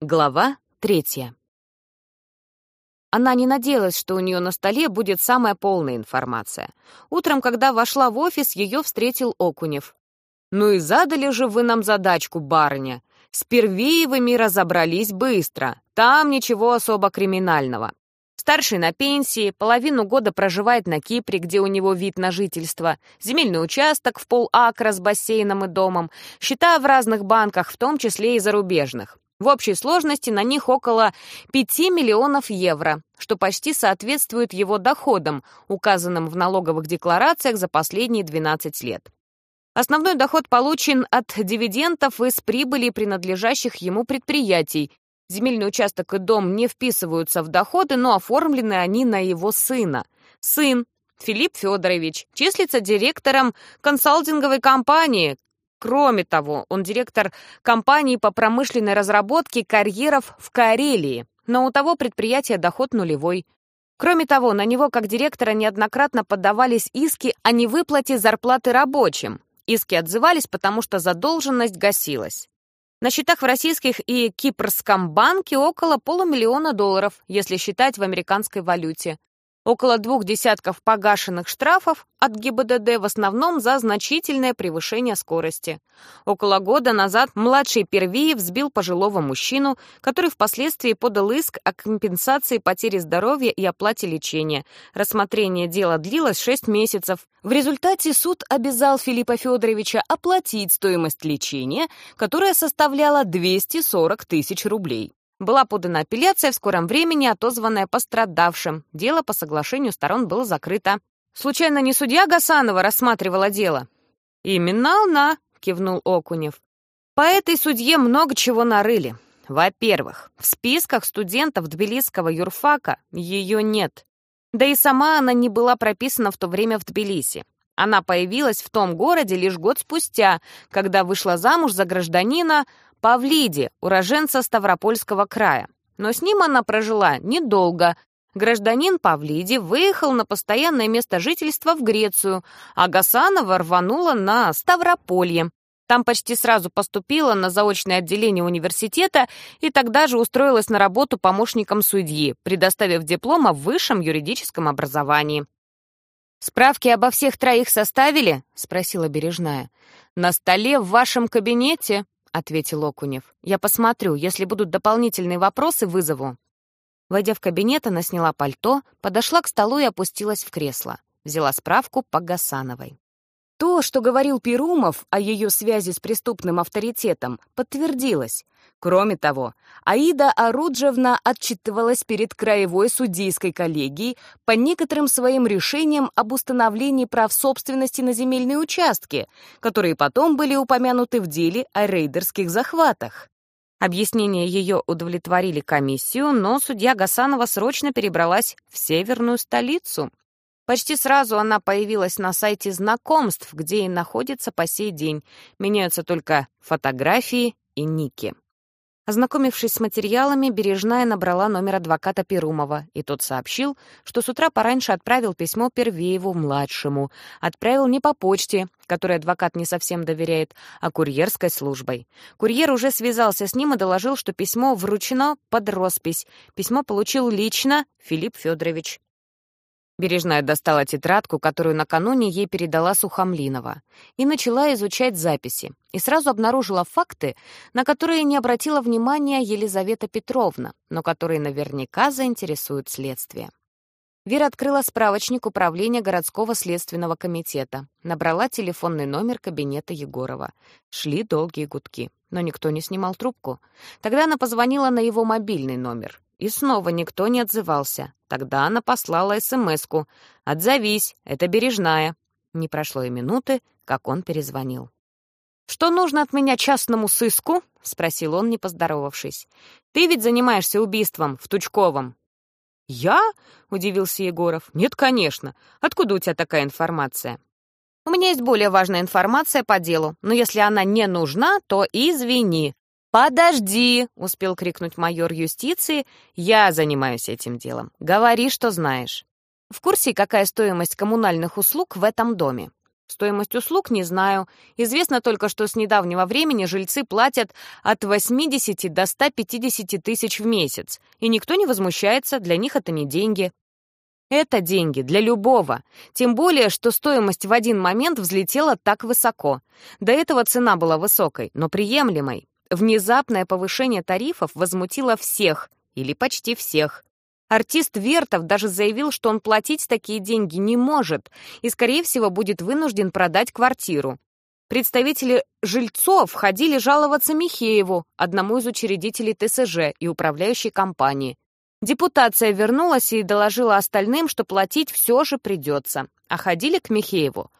Глава третья. Она не надеялась, что у нее на столе будет самая полная информация. Утром, когда вошла в офис, ее встретил Окунев. «Ну и задали же вы нам задачку, барыня. С Первеевыми разобрались быстро. Там ничего особо криминального. Старший на пенсии, половину года проживает на Кипре, где у него вид на жительство, земельный участок в полакра с бассейном и домом, счета в разных банках, в том числе и зарубежных. В общей сложности на них около 5 миллионов евро, что почти соответствует его доходам, указанным в налоговых декларациях за последние 12 лет. Основной доход получен от дивидендов из прибыли принадлежащих ему предприятий. Земельный участок и дом не вписываются в доходы, но оформлены они на его сына. Сын, Филипп Федорович, числится директором консалтинговой компании, Кроме того, он директор компании по промышленной разработке карьеров в Карелии, но у того предприятия доход нулевой. Кроме того, на него как директора неоднократно подавались иски о невыплате зарплаты рабочим. Иски отзывались, потому что задолженность гасилась. На счетах в российских и кипрском банке около полумиллиона долларов, если считать в американской валюте около двух десятков погашенных штрафов от ГИБДД в основном за значительное превышение скорости. Около года назад младший Первиев сбил пожилого мужчину, который впоследствии подал иск о компенсации потери здоровья и оплате лечения. Рассмотрение дела длилось 6 месяцев. В результате суд обязал Филиппа Федоровича оплатить стоимость лечения, которая составляла 240 тысяч рублей. Была подана апелляция в скором времени, отозванная пострадавшим. Дело по соглашению сторон было закрыто. Случайно не судья Гасанова рассматривала дело? Именно она, кивнул Окунев. По этой судье много чего нарыли. Во-первых, в списках студентов Тбилисского юрфака ее нет. Да и сама она не была прописана в то время в Тбилиси. Она появилась в том городе лишь год спустя, когда вышла замуж за гражданина Павлиди, уроженца Ставропольского края. Но с ним она прожила недолго. Гражданин Павлиди выехал на постоянное место жительства в Грецию, а Гасанова рванула на Ставрополье. Там почти сразу поступила на заочное отделение университета и тогда же устроилась на работу помощником судьи, предоставив диплом о высшем юридическом образовании. «Справки обо всех троих составили?» — спросила Бережная. «На столе в вашем кабинете», — ответил Окунев. «Я посмотрю. Если будут дополнительные вопросы, вызову». Войдя в кабинет, она сняла пальто, подошла к столу и опустилась в кресло. Взяла справку по Гасановой. То, что говорил Перумов о ее связи с преступным авторитетом, подтвердилось. Кроме того, Аида Аруджевна отчитывалась перед краевой судейской коллегией по некоторым своим решениям об установлении прав собственности на земельные участки, которые потом были упомянуты в деле о рейдерских захватах. Объяснения ее удовлетворили комиссию, но судья Гасанова срочно перебралась в северную столицу. Почти сразу она появилась на сайте знакомств, где и находится по сей день. Меняются только фотографии и ники. Ознакомившись с материалами, Бережная набрала номер адвоката Перумова, и тот сообщил, что с утра пораньше отправил письмо Первееву-младшему. Отправил не по почте, которой адвокат не совсем доверяет, а курьерской службой. Курьер уже связался с ним и доложил, что письмо вручено под роспись. Письмо получил лично Филипп Федорович. Бережная достала тетрадку, которую накануне ей передала Сухомлинова, и начала изучать записи, и сразу обнаружила факты, на которые не обратила внимания Елизавета Петровна, но которые наверняка заинтересуют следствие. Вера открыла справочник управления городского следственного комитета, набрала телефонный номер кабинета Егорова. Шли долгие гудки, но никто не снимал трубку. Тогда она позвонила на его мобильный номер. И снова никто не отзывался. Тогда она послала СМС-ку. «Отзовись, это бережная». Не прошло и минуты, как он перезвонил. «Что нужно от меня частному сыску?» — спросил он, не поздоровавшись. «Ты ведь занимаешься убийством в Тучковом». «Я?» — удивился Егоров. «Нет, конечно. Откуда у тебя такая информация?» «У меня есть более важная информация по делу, но если она не нужна, то извини. «Подожди!» — успел крикнуть майор юстиции. «Я занимаюсь этим делом. Говори, что знаешь». «В курсе, какая стоимость коммунальных услуг в этом доме?» Стоимость услуг не знаю. Известно только, что с недавнего времени жильцы платят от 80 до 150 тысяч в месяц. И никто не возмущается, для них это не деньги. Это деньги для любого. Тем более, что стоимость в один момент взлетела так высоко. До этого цена была высокой, но приемлемой. Внезапное повышение тарифов возмутило всех, или почти всех. Артист Вертов даже заявил, что он платить такие деньги не может и, скорее всего, будет вынужден продать квартиру. Представители жильцов ходили жаловаться Михееву, одному из учредителей ТСЖ и управляющей компании. Депутация вернулась и доложила остальным, что платить все же придется. А ходили к Михееву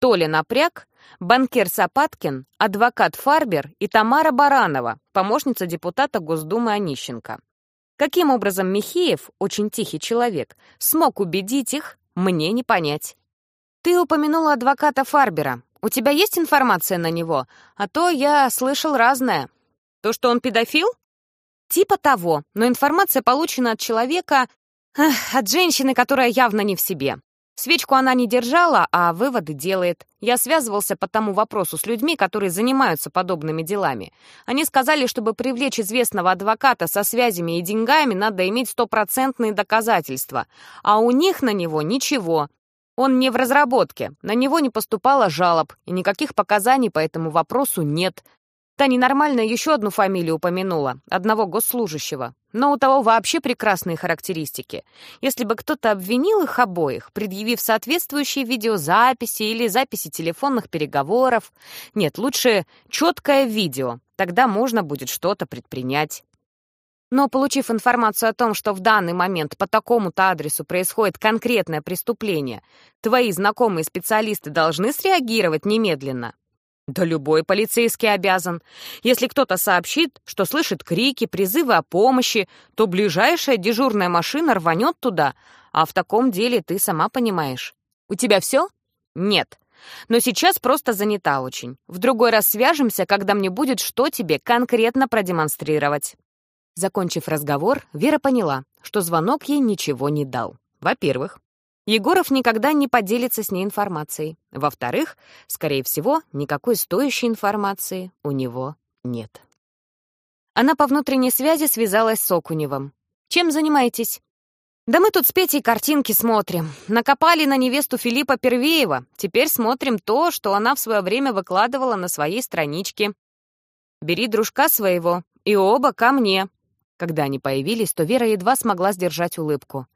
Толя Напряг, банкир Сапаткин, адвокат Фарбер и Тамара Баранова, помощница депутата Госдумы Онищенко. Каким образом Михеев, очень тихий человек, смог убедить их, мне не понять. Ты упомянула адвоката Фарбера. У тебя есть информация на него? А то я слышал разное. То, что он педофил? Типа того, но информация получена от человека, эх, от женщины, которая явно не в себе. Свечку она не держала, а выводы делает. Я связывался по тому вопросу с людьми, которые занимаются подобными делами. Они сказали, чтобы привлечь известного адвоката со связями и деньгами, надо иметь стопроцентные доказательства. А у них на него ничего. Он не в разработке, на него не поступало жалоб, и никаких показаний по этому вопросу нет. Та ненормальная еще одну фамилию упомянула, одного госслужащего. Но у того вообще прекрасные характеристики. Если бы кто-то обвинил их обоих, предъявив соответствующие видеозаписи или записи телефонных переговоров... Нет, лучше четкое видео, тогда можно будет что-то предпринять. Но, получив информацию о том, что в данный момент по такому-то адресу происходит конкретное преступление, твои знакомые специалисты должны среагировать немедленно. Да любой полицейский обязан. Если кто-то сообщит, что слышит крики, призывы о помощи, то ближайшая дежурная машина рванет туда, а в таком деле ты сама понимаешь. У тебя все? Нет. Но сейчас просто занята очень. В другой раз свяжемся, когда мне будет что тебе конкретно продемонстрировать. Закончив разговор, Вера поняла, что звонок ей ничего не дал. Во-первых, Егоров никогда не поделится с ней информацией. Во-вторых, скорее всего, никакой стоящей информации у него нет. Она по внутренней связи связалась с Окуневым. «Чем занимаетесь?» «Да мы тут с Петей картинки смотрим. Накопали на невесту Филиппа Первеева. Теперь смотрим то, что она в свое время выкладывала на своей страничке. Бери дружка своего, и оба ко мне». Когда они появились, то Вера едва смогла сдержать улыбку.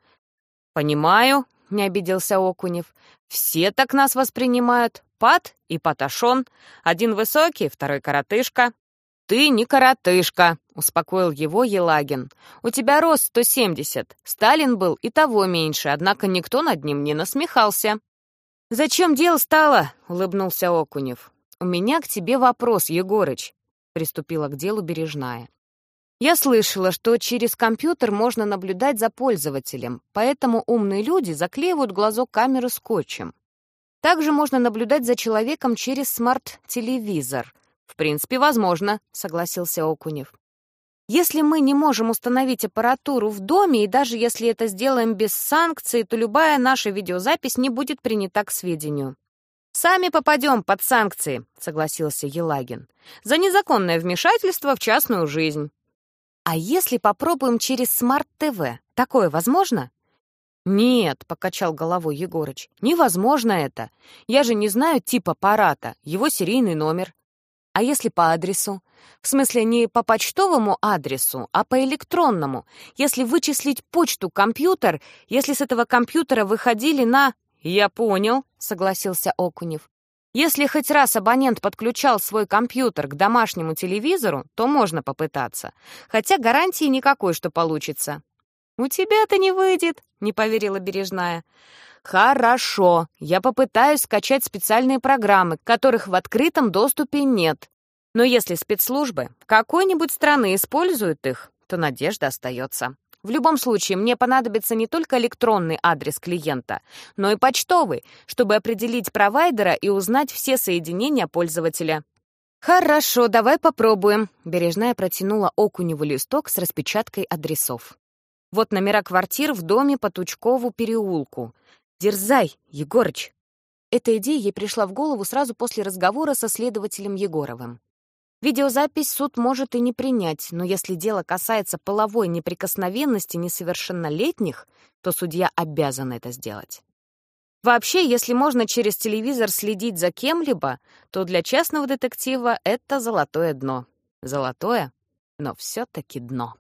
«Понимаю, не обиделся Окунев. «Все так нас воспринимают. Пат и Паташон. Один высокий, второй коротышка». «Ты не коротышка», — успокоил его Елагин. «У тебя рост 170. Сталин был и того меньше, однако никто над ним не насмехался». «Зачем дело стало?» — улыбнулся Окунев. «У меня к тебе вопрос, Егорыч», — приступила к делу Бережная. Я слышала, что через компьютер можно наблюдать за пользователем, поэтому умные люди заклеивают глазок камеры скотчем. Также можно наблюдать за человеком через смарт-телевизор. В принципе, возможно, согласился Окунев. Если мы не можем установить аппаратуру в доме, и даже если это сделаем без санкций, то любая наша видеозапись не будет принята к сведению. «Сами попадем под санкции», — согласился Елагин, «за незаконное вмешательство в частную жизнь». А если попробуем через смарт-ТВ? Такое возможно? «Нет», — покачал головой Егорыч, — «невозможно это. Я же не знаю тип аппарата, его серийный номер. А если по адресу? В смысле, не по почтовому адресу, а по электронному. Если вычислить почту, компьютер, если с этого компьютера выходили на...» «Я понял», — согласился Окунев. Если хоть раз абонент подключал свой компьютер к домашнему телевизору, то можно попытаться. Хотя гарантии никакой, что получится. «У тебя-то не выйдет», — не поверила Бережная. «Хорошо, я попытаюсь скачать специальные программы, которых в открытом доступе нет. Но если спецслужбы какой-нибудь страны используют их, то надежда остается». В любом случае, мне понадобится не только электронный адрес клиента, но и почтовый, чтобы определить провайдера и узнать все соединения пользователя. «Хорошо, давай попробуем», — Бережная протянула Окуневу листок с распечаткой адресов. «Вот номера квартир в доме по Тучкову переулку. Дерзай, Егорыч!» Эта идея ей пришла в голову сразу после разговора со следователем Егоровым. Видеозапись суд может и не принять, но если дело касается половой неприкосновенности несовершеннолетних, то судья обязан это сделать. Вообще, если можно через телевизор следить за кем-либо, то для частного детектива это золотое дно. Золотое, но все-таки дно.